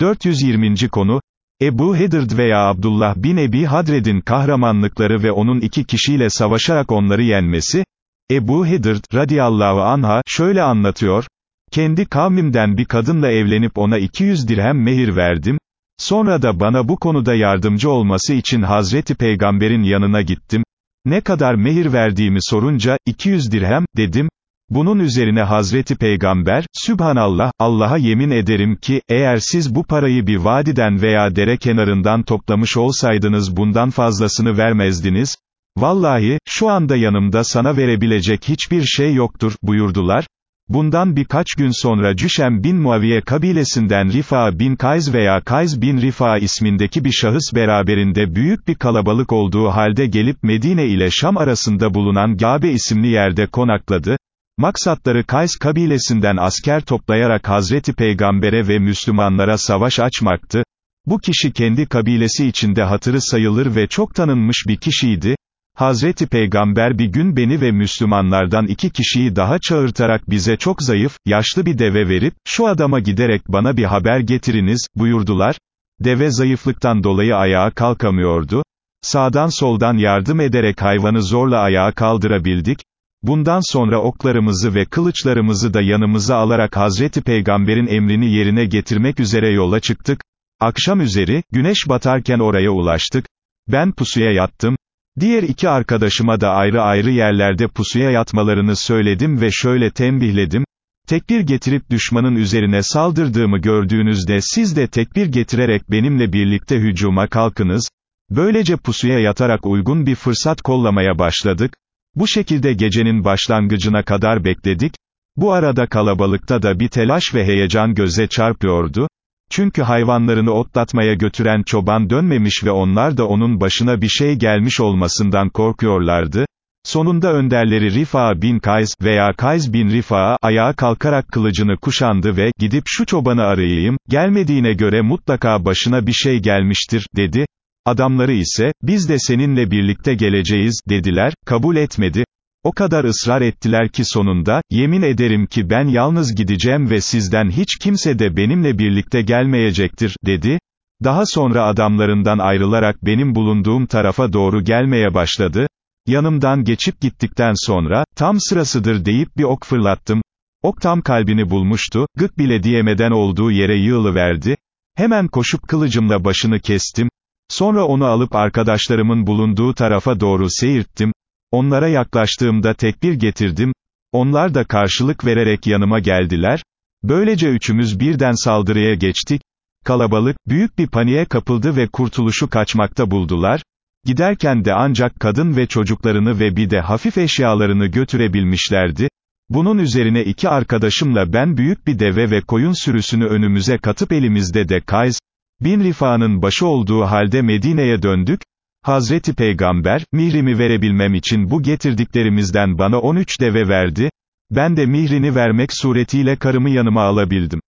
420. konu, Ebu Hedırd veya Abdullah bin Ebi Hadred'in kahramanlıkları ve onun iki kişiyle savaşarak onları yenmesi, Ebu Hedırd, radiyallahu anha, şöyle anlatıyor, kendi kavmimden bir kadınla evlenip ona 200 dirhem mehir verdim, sonra da bana bu konuda yardımcı olması için Hazreti Peygamber'in yanına gittim, ne kadar mehir verdiğimi sorunca, 200 dirhem, dedim, bunun üzerine Hazreti Peygamber, Sübhanallah, Allah'a yemin ederim ki, eğer siz bu parayı bir vadiden veya dere kenarından toplamış olsaydınız bundan fazlasını vermezdiniz, vallahi, şu anda yanımda sana verebilecek hiçbir şey yoktur, buyurdular, Bundan birkaç gün sonra Cüşem bin Muaviye kabilesinden Rifa bin Kayz veya Kayz bin Rifa ismindeki bir şahıs beraberinde büyük bir kalabalık olduğu halde gelip Medine ile Şam arasında bulunan Gabe isimli yerde konakladı, Maksatları Kays kabilesinden asker toplayarak Hazreti Peygamber'e ve Müslümanlara savaş açmaktı. Bu kişi kendi kabilesi içinde hatırı sayılır ve çok tanınmış bir kişiydi. Hazreti Peygamber bir gün beni ve Müslümanlardan iki kişiyi daha çağırtarak bize çok zayıf, yaşlı bir deve verip, şu adama giderek bana bir haber getiriniz, buyurdular. Deve zayıflıktan dolayı ayağa kalkamıyordu. Sağdan soldan yardım ederek hayvanı zorla ayağa kaldırabildik. Bundan sonra oklarımızı ve kılıçlarımızı da yanımıza alarak Hazreti Peygamber'in emrini yerine getirmek üzere yola çıktık. Akşam üzeri, güneş batarken oraya ulaştık. Ben pusuya yattım. Diğer iki arkadaşıma da ayrı ayrı yerlerde pusuya yatmalarını söyledim ve şöyle tembihledim. Tekbir getirip düşmanın üzerine saldırdığımı gördüğünüzde siz de tekbir getirerek benimle birlikte hücuma kalkınız. Böylece pusuya yatarak uygun bir fırsat kollamaya başladık. Bu şekilde gecenin başlangıcına kadar bekledik, bu arada kalabalıkta da bir telaş ve heyecan göze çarpıyordu, çünkü hayvanlarını otlatmaya götüren çoban dönmemiş ve onlar da onun başına bir şey gelmiş olmasından korkuyorlardı, sonunda önderleri Rifa bin Kays veya Kays bin Rifa ayağa kalkarak kılıcını kuşandı ve, gidip şu çobanı arayayım, gelmediğine göre mutlaka başına bir şey gelmiştir, dedi, Adamları ise, biz de seninle birlikte geleceğiz, dediler, kabul etmedi. O kadar ısrar ettiler ki sonunda, yemin ederim ki ben yalnız gideceğim ve sizden hiç kimse de benimle birlikte gelmeyecektir, dedi. Daha sonra adamlarından ayrılarak benim bulunduğum tarafa doğru gelmeye başladı. Yanımdan geçip gittikten sonra, tam sırasıdır deyip bir ok fırlattım. Ok tam kalbini bulmuştu, gık bile diyemeden olduğu yere yığılıverdi. Hemen koşup kılıcımla başını kestim, Sonra onu alıp arkadaşlarımın bulunduğu tarafa doğru seyirttim, onlara yaklaştığımda tekbir getirdim, onlar da karşılık vererek yanıma geldiler, böylece üçümüz birden saldırıya geçtik, kalabalık, büyük bir paniğe kapıldı ve kurtuluşu kaçmakta buldular, giderken de ancak kadın ve çocuklarını ve bir de hafif eşyalarını götürebilmişlerdi, bunun üzerine iki arkadaşımla ben büyük bir deve ve koyun sürüsünü önümüze katıp elimizde de Kays, Bin Rifa'nın başı olduğu halde Medine'ye döndük, Hazreti Peygamber, mihrimi verebilmem için bu getirdiklerimizden bana 13 deve verdi, ben de mihrini vermek suretiyle karımı yanıma alabildim.